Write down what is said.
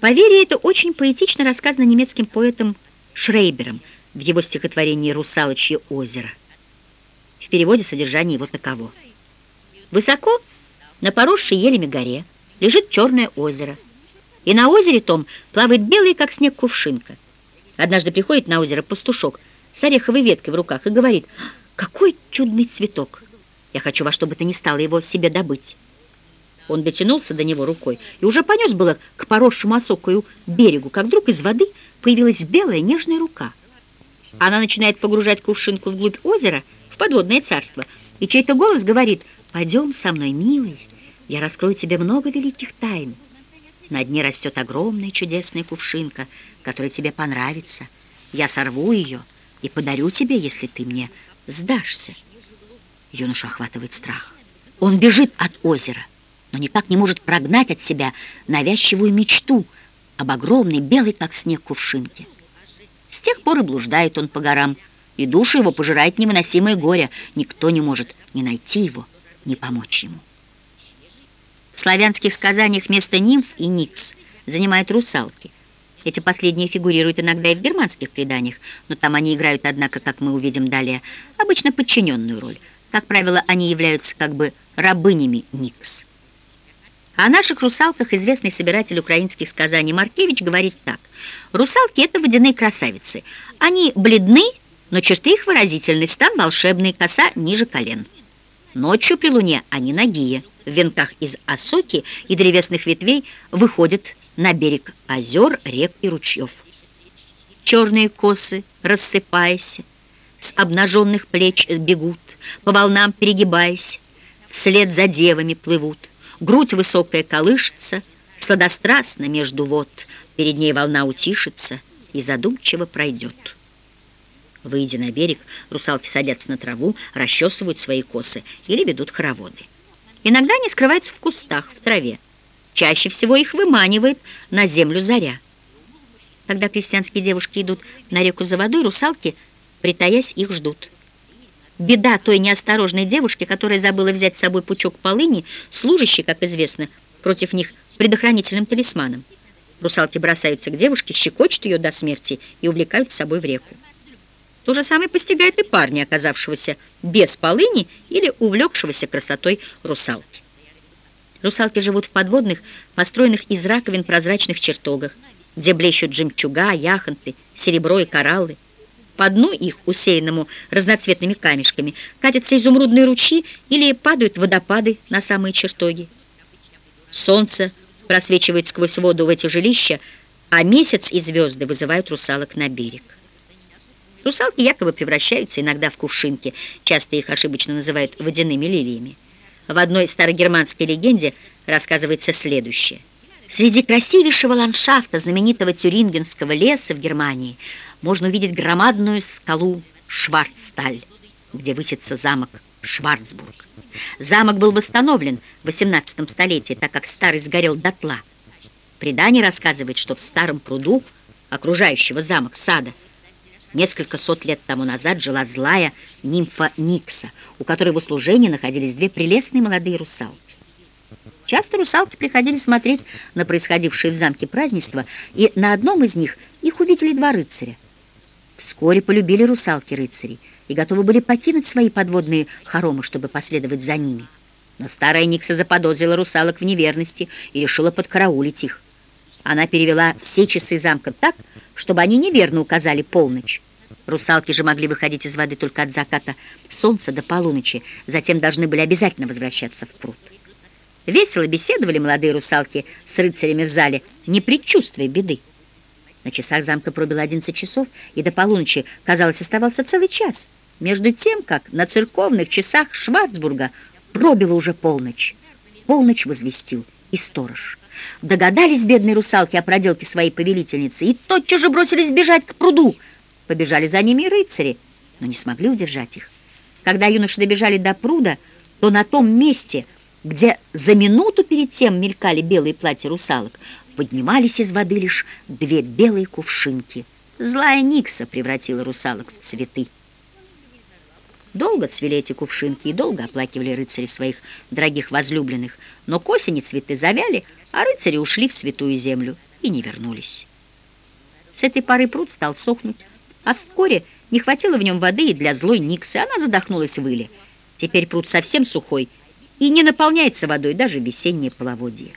Поверье это очень поэтично рассказано немецким поэтом Шрейбером в его стихотворении «Русалочье озеро». В переводе содержание его таково. Высоко, на поросшей елями горе, лежит черное озеро, и на озере том плавает белый, как снег, кувшинка. Однажды приходит на озеро пастушок с ореховой веткой в руках и говорит, «Какой чудный цветок! Я хочу во что бы то ни стало его себе добыть». Он дотянулся до него рукой и уже понес было к поросшему осокою берегу, как вдруг из воды появилась белая нежная рука. Она начинает погружать кувшинку вглубь озера, в подводное царство, и чей-то голос говорит «Пойдем со мной, милый, я раскрою тебе много великих тайн». На дне растет огромная чудесная кувшинка, которая тебе понравится. Я сорву ее и подарю тебе, если ты мне сдашься. Юношу охватывает страх. Он бежит от озера но никак не может прогнать от себя навязчивую мечту об огромной белой, как снег, кувшинке. С тех пор и блуждает он по горам, и душу его пожирает невыносимое горе. Никто не может ни найти его, ни помочь ему. В славянских сказаниях место нимф и никс занимают русалки. Эти последние фигурируют иногда и в германских преданиях, но там они играют, однако, как мы увидим далее, обычно подчиненную роль. Как правило, они являются как бы рабынями никс. О наших русалках известный собиратель украинских сказаний Маркевич говорит так. Русалки — это водяные красавицы. Они бледны, но черты их выразительны, стан волшебный, коса ниже колен. Ночью при луне они нагие, в венках из осоки и древесных ветвей выходят на берег озер, рек и ручьев. Черные косы, рассыпаясь, с обнаженных плеч бегут, по волнам перегибаясь, вслед за девами плывут. Грудь высокая колышется, сладострастно между вод, перед ней волна утишится и задумчиво пройдет. Выйдя на берег, русалки садятся на траву, расчесывают свои косы или ведут хороводы. Иногда они скрываются в кустах, в траве. Чаще всего их выманивает на землю заря. Когда крестьянские девушки идут на реку за водой, русалки, притаясь, их ждут. Беда той неосторожной девушки, которая забыла взять с собой пучок полыни, служащий, как известно, против них предохранительным талисманом. Русалки бросаются к девушке, щекочут ее до смерти и увлекают с собой в реку. То же самое постигает и парня, оказавшегося без полыни или увлекшегося красотой русалки. Русалки живут в подводных, построенных из раковин прозрачных чертогах, где блещут жемчуга, яхонты, серебро и кораллы. По дну их, усеянному разноцветными камешками, катятся изумрудные ручьи или падают водопады на самые чертоги. Солнце просвечивает сквозь воду в эти жилища, а месяц и звезды вызывают русалок на берег. Русалки якобы превращаются иногда в кувшинки, часто их ошибочно называют водяными лилиями. В одной старогерманской легенде рассказывается следующее. Среди красивейшего ландшафта знаменитого Тюрингенского леса в Германии – можно увидеть громадную скалу Шварцталь, где высится замок Шварцбург. Замок был восстановлен в XVIII столетии, так как старый сгорел дотла. Предание рассказывает, что в старом пруду, окружающего замок сада, несколько сот лет тому назад жила злая нимфа Никса, у которой в услужении находились две прелестные молодые русалки. Часто русалки приходили смотреть на происходившие в замке празднества, и на одном из них их увидели два рыцаря. Вскоре полюбили русалки рыцарей и готовы были покинуть свои подводные хоромы, чтобы последовать за ними. Но старая Никса заподозрила русалок в неверности и решила подкараулить их. Она перевела все часы замка так, чтобы они неверно указали полночь. Русалки же могли выходить из воды только от заката солнца до полуночи, затем должны были обязательно возвращаться в пруд. Весело беседовали молодые русалки с рыцарями в зале, не предчувствуя беды. На часах замка пробило 11 часов, и до полуночи, казалось, оставался целый час. Между тем, как на церковных часах Шварцбурга пробило уже полночь. Полночь возвестил и сторож. Догадались бедные русалки о проделке своей повелительницы и тотчас же бросились бежать к пруду. Побежали за ними и рыцари, но не смогли удержать их. Когда юноши добежали до пруда, то на том месте, где за минуту перед тем мелькали белые платья русалок, поднимались из воды лишь две белые кувшинки. Злая Никса превратила русалок в цветы. Долго цвели эти кувшинки и долго оплакивали рыцари своих дорогих возлюбленных, Но к осени цветы завяли, а рыцари ушли в святую землю и не вернулись. С этой поры пруд стал сохнуть, а вскоре не хватило в нем воды и для злой Никсы, она задохнулась в иле. Теперь пруд совсем сухой и не наполняется водой даже весеннее половодье.